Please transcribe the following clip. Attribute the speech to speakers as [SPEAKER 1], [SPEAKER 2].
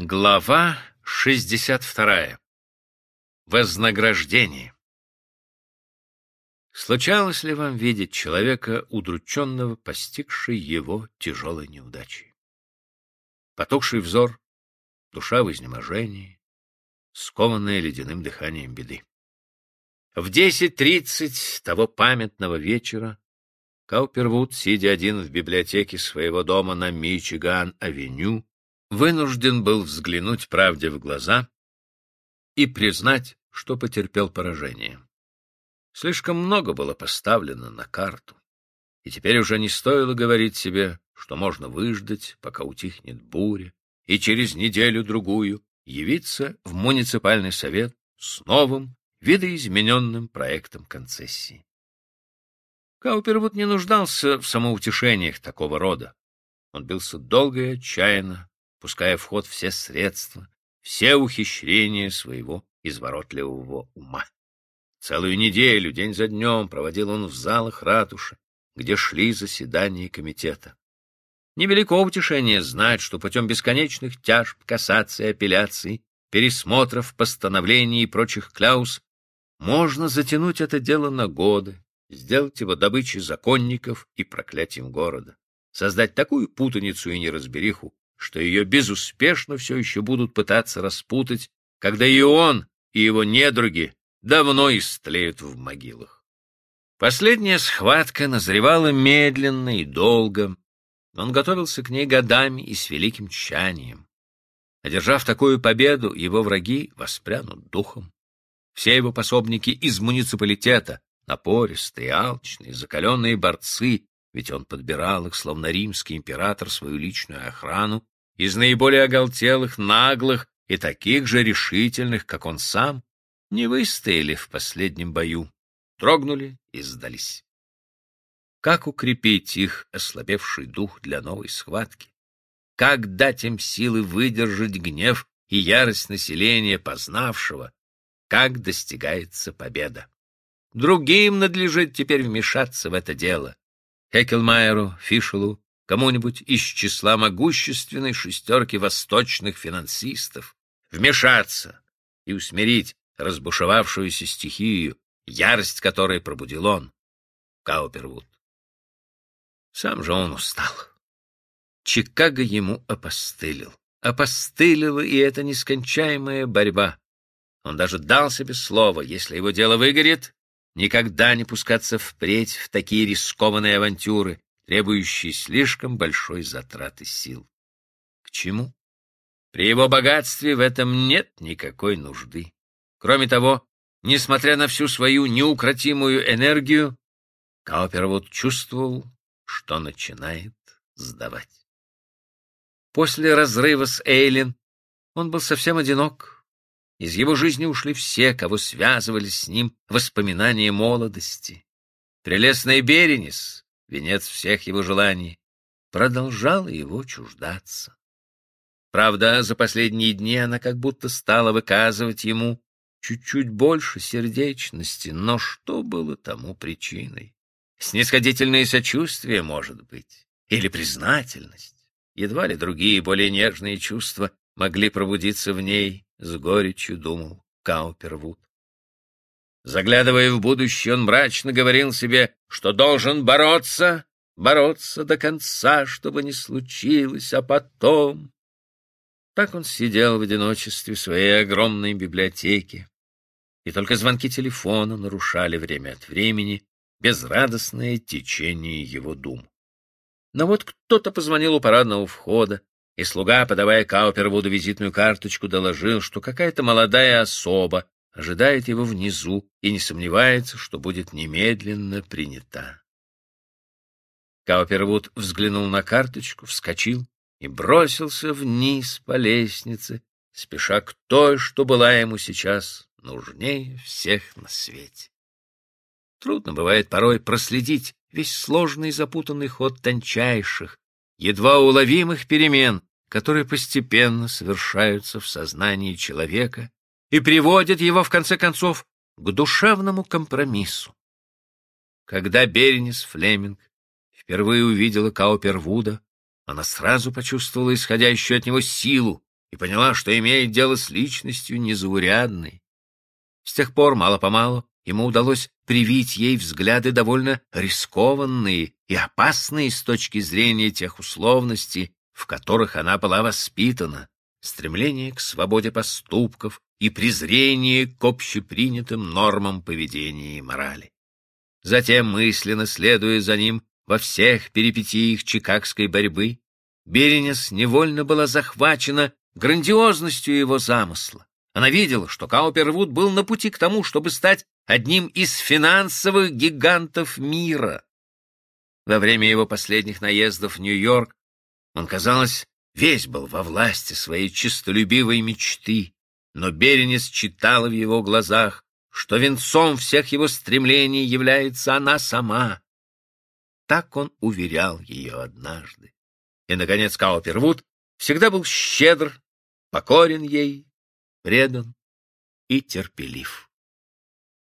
[SPEAKER 1] Глава 62. Вознаграждение. Случалось ли вам видеть человека, удрученного, постигшей его тяжелой неудачей? Потухший взор, душа в изнеможении, скованная ледяным дыханием беды. В десять тридцать того памятного вечера Каупервуд, сидя один в библиотеке своего дома на Мичиган-авеню, вынужден был взглянуть правде в глаза и признать, что потерпел поражение. Слишком много было поставлено на карту, и теперь уже не стоило говорить себе, что можно выждать, пока утихнет буря, и через неделю-другую явиться в муниципальный совет с новым, видоизмененным проектом концессии. Каупервуд не нуждался в самоутешениях такого рода. Он бился долго и отчаянно, пуская в ход все средства, все ухищрения своего изворотливого ума. Целую неделю, день за днем, проводил он в залах ратуши, где шли заседания комитета. Невелико утешение знать, что путем бесконечных тяжб, кассаций, апелляций, пересмотров, постановлений и прочих кляус можно затянуть это дело на годы, сделать его добычей законников и проклятием города, создать такую путаницу и неразбериху, что ее безуспешно все еще будут пытаться распутать, когда и он, и его недруги давно истлеют в могилах. Последняя схватка назревала медленно и долго. Он готовился к ней годами и с великим тщанием. Одержав такую победу, его враги воспрянут духом. Все его пособники из муниципалитета, напористые, алчные, закаленные борцы, ведь он подбирал их, словно римский император, свою личную охрану, из наиболее оголтелых, наглых и таких же решительных, как он сам, не выстояли в последнем бою, дрогнули и сдались. Как укрепить их ослабевший дух для новой схватки? Как дать им силы выдержать гнев и ярость населения, познавшего, как достигается победа? Другим надлежит теперь вмешаться в это дело. Хекелмайеру, Фишелу, кому-нибудь из числа могущественной шестерки восточных финансистов вмешаться и усмирить разбушевавшуюся стихию, ярость которой пробудил он, Каупервуд. Сам же он устал. Чикаго ему опостылил. Опостылила и эта нескончаемая борьба. Он даже дал себе слово, если его дело выгорит, никогда не пускаться впредь в такие рискованные авантюры, требующие слишком большой затраты сил. К чему? При его богатстве в этом нет никакой нужды. Кроме того, несмотря на всю свою неукротимую энергию, Каупервуд чувствовал, что начинает сдавать. После разрыва с Эйлин он был совсем одинок, из его жизни ушли все, кого связывали с ним воспоминания молодости. Прелестная Беренис, венец всех его желаний, продолжала его чуждаться. Правда, за последние дни она как будто стала выказывать ему чуть-чуть больше сердечности, но что было тому причиной? Снисходительное сочувствие, может быть, или признательность. Едва ли другие, более нежные чувства могли пробудиться в ней, с горечью думал Каупервуд. Заглядывая в будущее, он мрачно говорил себе, что должен бороться, бороться до конца, чтобы не случилось, а потом... Так он сидел в одиночестве в своей огромной библиотеке, и только звонки телефона нарушали время от времени безрадостное течение его дум. Но вот кто-то позвонил у парадного входа, и слуга, подавая Каупервуду визитную карточку, доложил, что какая-то молодая особа ожидает его внизу и не сомневается, что будет немедленно принята. Каупервуд взглянул на карточку, вскочил и бросился вниз по лестнице, спеша к той, что была ему сейчас нужнее всех на свете. Трудно бывает порой проследить весь сложный и запутанный ход тончайших, едва уловимых перемен, которые постепенно совершаются в сознании человека и приводят его, в конце концов, к душевному компромиссу. Когда Бернис Флеминг впервые увидела Каупервуда, она сразу почувствовала исходящую от него силу, и поняла, что имеет дело с личностью незаурядной. С тех пор, мало-помалу, ему удалось привить ей взгляды довольно рискованные и опасные с точки зрения тех условностей, в которых она была воспитана, стремление к свободе поступков и презрение к общепринятым нормам поведения и морали. Затем, мысленно следуя за ним во всех перипетиях чикагской борьбы, Беренес невольно была захвачена грандиозностью его замысла. Она видела, что Каупервуд был на пути к тому, чтобы стать одним из финансовых гигантов мира. Во время его последних наездов в Нью-Йорк он, казалось, весь был во власти своей честолюбивой мечты, но Беренис читала в его глазах, что венцом всех его стремлений является она сама. Так он уверял ее однажды. И, наконец, Каупервуд всегда был щедр, покорен ей, предан и терпелив.